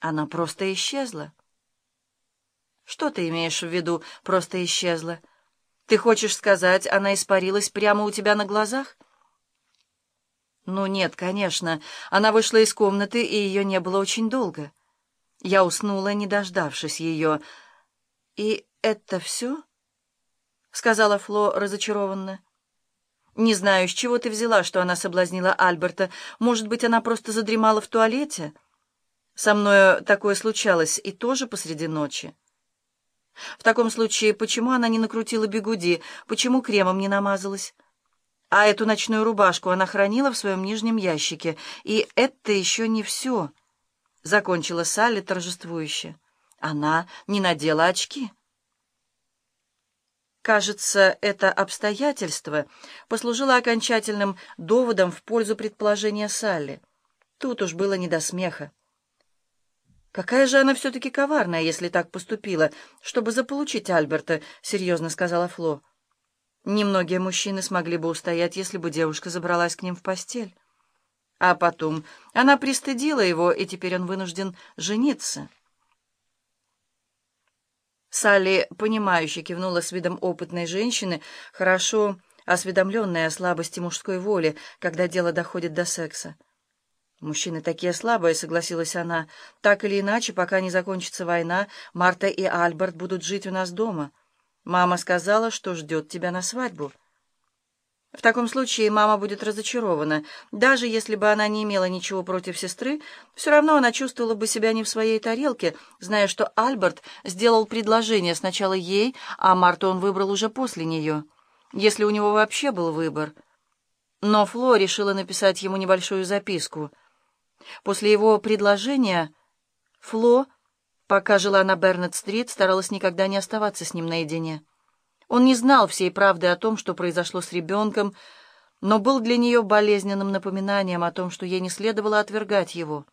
Она просто исчезла. Что ты имеешь в виду «просто исчезла»? Ты хочешь сказать, она испарилась прямо у тебя на глазах? Ну нет, конечно. Она вышла из комнаты, и ее не было очень долго. Я уснула, не дождавшись ее. И это все? — сказала Фло разочарованно. «Не знаю, с чего ты взяла, что она соблазнила Альберта. Может быть, она просто задремала в туалете?» Со мною такое случалось, и тоже посреди ночи. В таком случае, почему она не накрутила бегуди, почему кремом не намазалась? А эту ночную рубашку она хранила в своем нижнем ящике. И это еще не все, — закончила Салли торжествующе. Она не надела очки. Кажется, это обстоятельство послужило окончательным доводом в пользу предположения Салли. Тут уж было не до смеха. «Какая же она все-таки коварная, если так поступила, чтобы заполучить Альберта», — серьезно сказала Фло. «Немногие мужчины смогли бы устоять, если бы девушка забралась к ним в постель. А потом она пристыдила его, и теперь он вынужден жениться». Салли, понимающе кивнула с видом опытной женщины, хорошо осведомленной о слабости мужской воли, когда дело доходит до секса. «Мужчины такие слабые», — согласилась она. «Так или иначе, пока не закончится война, Марта и Альберт будут жить у нас дома. Мама сказала, что ждет тебя на свадьбу». В таком случае мама будет разочарована. Даже если бы она не имела ничего против сестры, все равно она чувствовала бы себя не в своей тарелке, зная, что Альберт сделал предложение сначала ей, а Марту он выбрал уже после нее, если у него вообще был выбор. Но Фло решила написать ему небольшую записку — После его предложения Фло, пока жила на Бернет-стрит, старалась никогда не оставаться с ним наедине. Он не знал всей правды о том, что произошло с ребенком, но был для нее болезненным напоминанием о том, что ей не следовало отвергать его.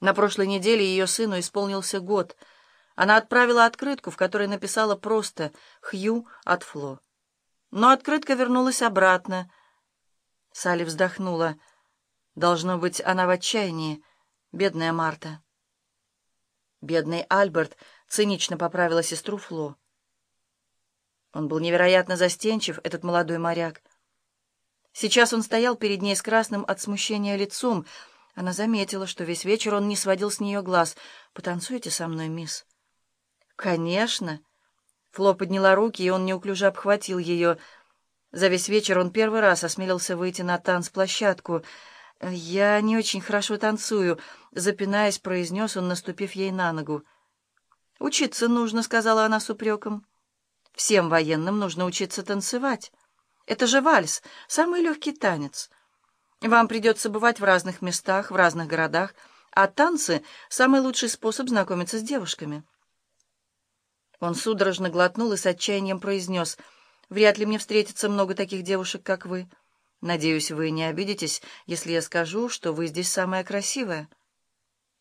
На прошлой неделе ее сыну исполнился год. Она отправила открытку, в которой написала просто «Хью от Фло». Но открытка вернулась обратно. Салли вздохнула — Должно быть, она в отчаянии, бедная Марта. Бедный Альберт цинично поправила сестру Фло. Он был невероятно застенчив, этот молодой моряк. Сейчас он стоял перед ней с красным от смущения лицом. Она заметила, что весь вечер он не сводил с нее глаз. «Потанцуйте со мной, мисс?» «Конечно!» Фло подняла руки, и он неуклюже обхватил ее. За весь вечер он первый раз осмелился выйти на танцплощадку — «Я не очень хорошо танцую», — запинаясь, произнес он, наступив ей на ногу. «Учиться нужно», — сказала она с упреком. «Всем военным нужно учиться танцевать. Это же вальс, самый легкий танец. Вам придется бывать в разных местах, в разных городах, а танцы — самый лучший способ знакомиться с девушками». Он судорожно глотнул и с отчаянием произнес, «Вряд ли мне встретится много таких девушек, как вы». Надеюсь, вы не обидитесь, если я скажу, что вы здесь самая красивая.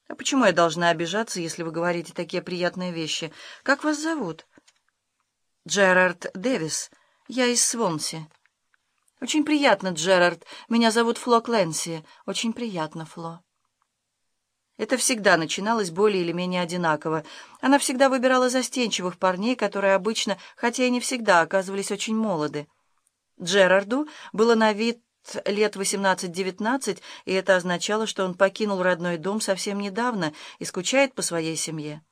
А почему я должна обижаться, если вы говорите такие приятные вещи? Как вас зовут? Джерард Дэвис. Я из Свонси. Очень приятно, Джерард. Меня зовут Фло Кленси. Очень приятно, Фло. Это всегда начиналось более или менее одинаково. Она всегда выбирала застенчивых парней, которые обычно, хотя и не всегда, оказывались очень молоды. Джерарду было на вид лет 18-19, и это означало, что он покинул родной дом совсем недавно и скучает по своей семье.